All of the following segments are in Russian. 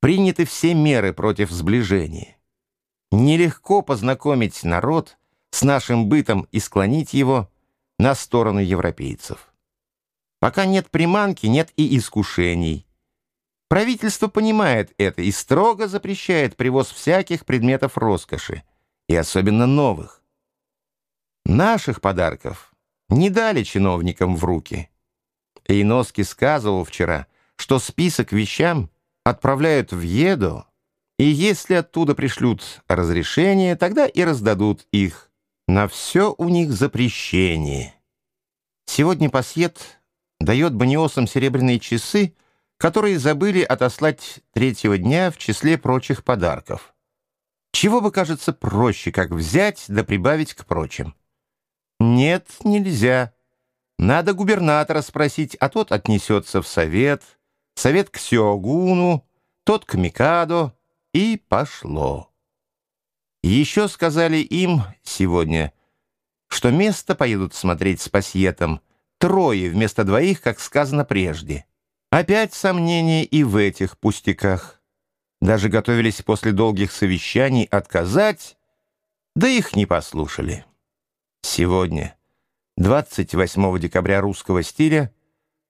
приняты все меры против сближения. Нелегко познакомить народ с нашим бытом и склонить его на сторону европейцев. Пока нет приманки, нет и искушений. Правительство понимает это и строго запрещает привоз всяких предметов роскоши, и особенно новых. Наших подарков не дали чиновникам в руки. Эйноски сказывал вчера, что список вещам отправляют в Еду, и если оттуда пришлют разрешение, тогда и раздадут их. На все у них запрещение. Сегодня Пасьет дает баниосам серебряные часы, которые забыли отослать третьего дня в числе прочих подарков. Чего бы кажется проще, как взять да прибавить к прочим? Нет, нельзя. Надо губернатора спросить, а тот отнесется в совет, совет к Сиогуну, тот к Микадо, и пошло. Еще сказали им сегодня, что место поедут смотреть с пассиетом трое вместо двоих, как сказано прежде. Опять сомнения и в этих пустяках. Даже готовились после долгих совещаний отказать, да их не послушали. Сегодня, 28 декабря русского стиля,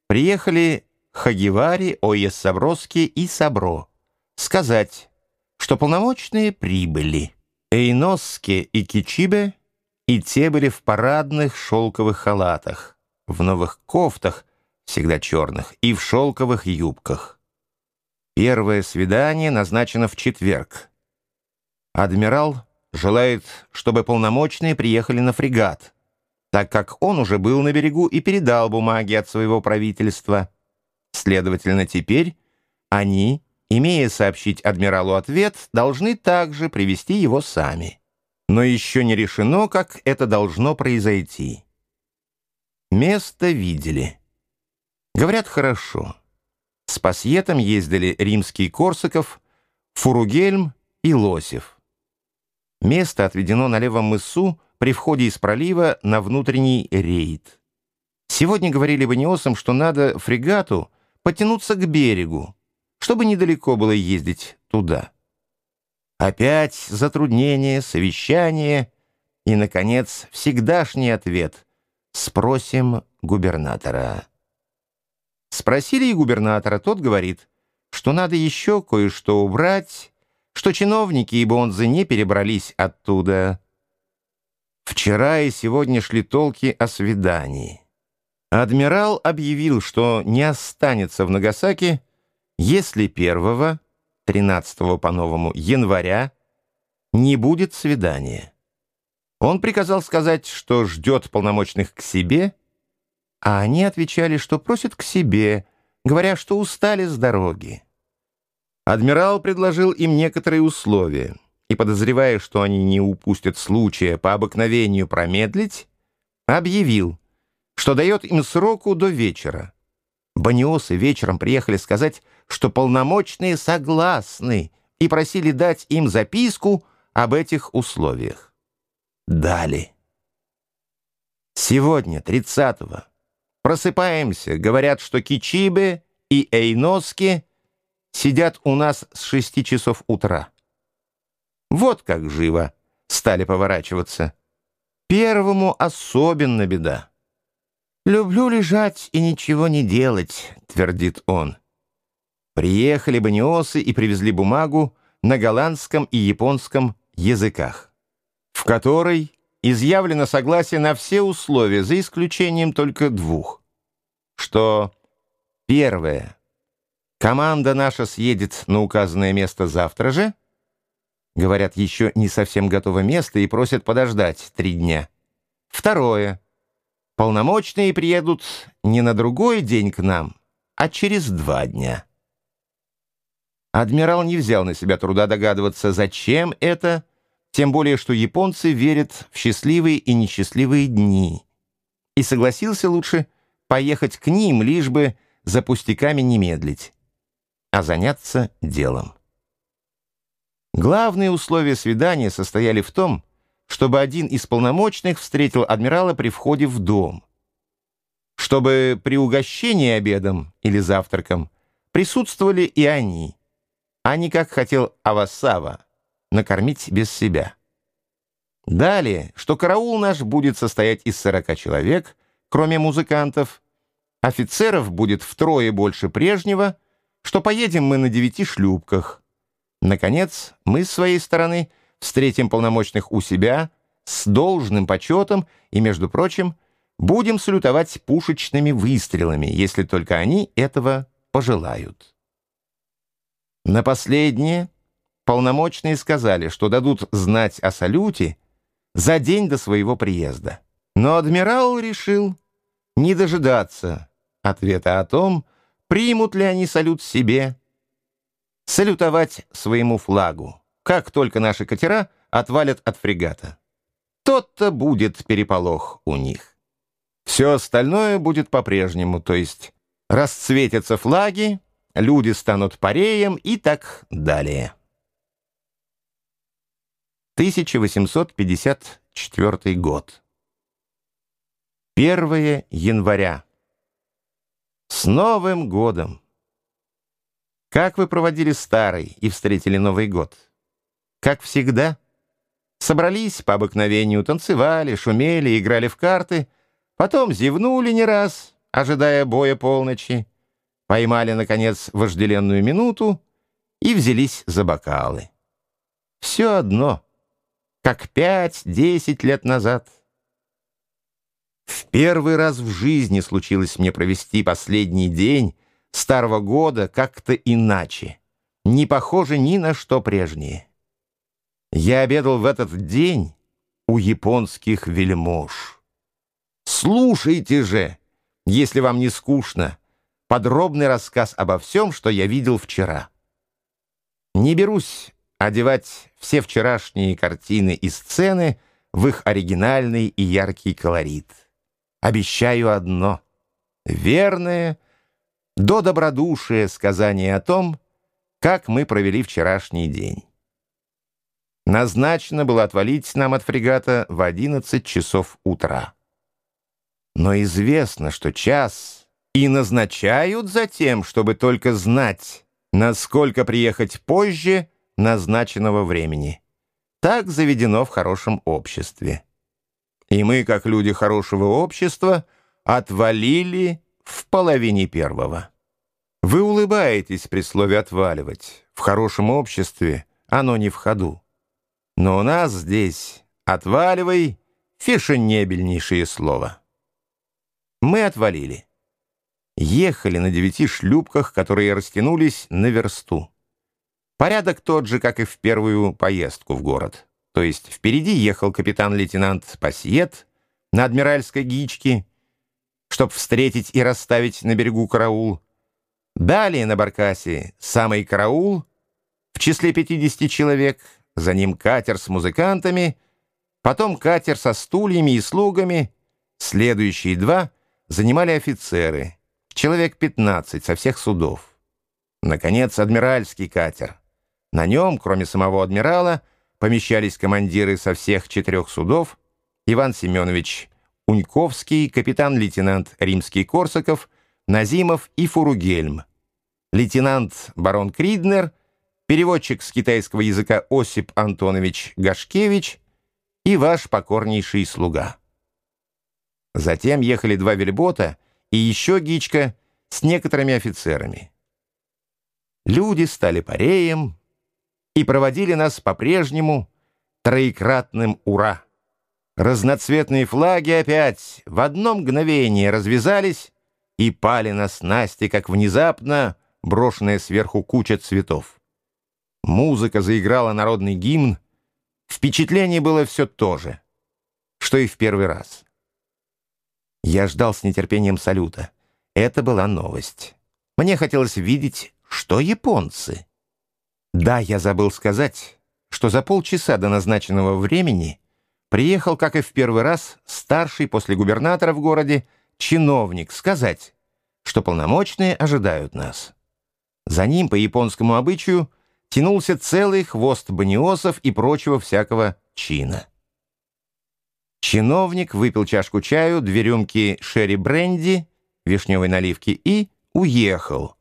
приехали Хагивари, Оес Саброски и Сабро сказать, что полномочные прибыли. Эйноске и Кичибе и те были в парадных шелковых халатах, в новых кофтах, всегда черных, и в шелковых юбках. Первое свидание назначено в четверг. Адмирал желает, чтобы полномочные приехали на фрегат, так как он уже был на берегу и передал бумаги от своего правительства. Следовательно, теперь они имея сообщить адмиралу ответ, должны также привести его сами. Но еще не решено, как это должно произойти. Место видели. Говорят, хорошо. С пасьетом ездили римский Корсаков, Фуругельм и Лосев. Место отведено на левом мысу при входе из пролива на внутренний рейд. Сегодня говорили Баниосам, что надо фрегату потянуться к берегу, чтобы недалеко было ездить туда. Опять затруднение, совещание и, наконец, всегдашний ответ «Спросим губернатора». Спросили и губернатора, тот говорит, что надо еще кое-что убрать, что чиновники и бонзы не перебрались оттуда. Вчера и сегодня шли толки о свидании. Адмирал объявил, что не останется в Нагасаки, если первого, 13 по новому, января не будет свидания. Он приказал сказать, что ждет полномочных к себе, а они отвечали, что просят к себе, говоря, что устали с дороги. Адмирал предложил им некоторые условия, и, подозревая, что они не упустят случая по обыкновению промедлить, объявил, что дает им сроку до вечера. Баниосы вечером приехали сказать, что полномочные согласны и просили дать им записку об этих условиях. Дали. Сегодня, 30-го, просыпаемся, говорят, что Кичибе и Эйноски сидят у нас с шести часов утра. Вот как живо стали поворачиваться. Первому особенно беда. «Люблю лежать и ничего не делать», — твердит он. Приехали баниосы и привезли бумагу на голландском и японском языках, в которой изъявлено согласие на все условия, за исключением только двух. Что первое, команда наша съедет на указанное место завтра же, говорят, еще не совсем готово место и просят подождать три дня. Второе, Полномочные приедут не на другой день к нам, а через два дня. Адмирал не взял на себя труда догадываться, зачем это, тем более, что японцы верят в счастливые и несчастливые дни, и согласился лучше поехать к ним, лишь бы за пустяками не медлить, а заняться делом. Главные условия свидания состояли в том, чтобы один из полномочных встретил адмирала при входе в дом, чтобы при угощении обедом или завтраком присутствовали и они, а не как хотел Авасава, накормить без себя. Далее, что караул наш будет состоять из 40 человек, кроме музыкантов, офицеров будет втрое больше прежнего, что поедем мы на девяти шлюпках. Наконец, мы с своей стороны встретим полномочных у себя с должным почетом и, между прочим, будем салютовать пушечными выстрелами, если только они этого пожелают. На последнее полномочные сказали, что дадут знать о салюте за день до своего приезда. Но адмирал решил не дожидаться ответа о том, примут ли они салют себе, салютовать своему флагу, как только наши катера отвалят от фрегата. Тот-то будет переполох у них. Все остальное будет по-прежнему, то есть расцветятся флаги, люди станут пареем и так далее. 1854 год. 1 января. С Новым годом! Как вы проводили старый и встретили Новый год? Как всегда? Собрались по обыкновению, танцевали, шумели, играли в карты, потом зевнули не раз, ожидая боя полночи, поймали, наконец, вожделенную минуту и взялись за бокалы. Все одно, как пять-десять лет назад — в первый раз в жизни случилось мне провести последний день старого года как-то иначе, не похоже ни на что прежнее. Я обедал в этот день у японских вельмож. Слушайте же, если вам не скучно, подробный рассказ обо всем, что я видел вчера. Не берусь одевать все вчерашние картины и сцены в их оригинальный и яркий колорит. Обещаю одно — верное, до добродушия сказание о том, как мы провели вчерашний день. Назначено было отвалить нам от фрегата в 11 часов утра. Но известно, что час и назначают за тем, чтобы только знать, насколько приехать позже назначенного времени. Так заведено в хорошем обществе. И мы, как люди хорошего общества, отвалили в половине первого. Вы улыбаетесь при слове «отваливать». В хорошем обществе оно не в ходу. Но у нас здесь «отваливай» — фешенебельнейшее слово. Мы отвалили. Ехали на девяти шлюпках, которые растянулись на версту. Порядок тот же, как и в первую поездку в город. То есть впереди ехал капитан-лейтенант Пассиет на адмиральской гичке, чтобы встретить и расставить на берегу караул. Далее на баркасе самый караул в числе 50 человек, за ним катер с музыкантами, потом катер со стульями и слугами, следующие два занимали офицеры, человек 15 со всех судов. Наконец, адмиральский катер. На нем, кроме самого адмирала, помещались командиры со всех четырех судов, Иван Семенович Уньковский, капитан-лейтенант Римский-Корсаков, Назимов и Фуругельм, лейтенант барон Криднер, переводчик с китайского языка Осип Антонович Гашкевич и ваш покорнейший слуга. Затем ехали два вельбота и еще гичка с некоторыми офицерами. Люди стали пареем, и проводили нас по-прежнему троекратным «Ура!». Разноцветные флаги опять в одно мгновение развязались и пали на снасти, как внезапно брошенная сверху куча цветов. Музыка заиграла народный гимн. Впечатление было все то же, что и в первый раз. Я ждал с нетерпением салюта. Это была новость. Мне хотелось видеть, что японцы — да, я забыл сказать, что за полчаса до назначенного времени приехал, как и в первый раз, старший после губернатора в городе чиновник сказать, что полномочные ожидают нас. За ним, по японскому обычаю, тянулся целый хвост баниосов и прочего всякого чина. Чиновник выпил чашку чаю, две рюмки шерри-бренди, вишневой наливки и уехал —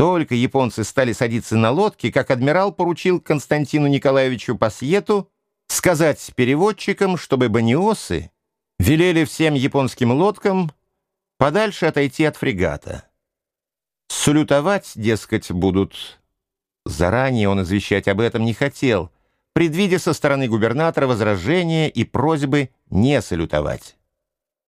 Только японцы стали садиться на лодки, как адмирал поручил Константину Николаевичу Пасьету сказать переводчикам, чтобы баниосы велели всем японским лодкам подальше отойти от фрегата. Салютовать, дескать, будут. Заранее он извещать об этом не хотел, предвидя со стороны губернатора возражения и просьбы не салютовать.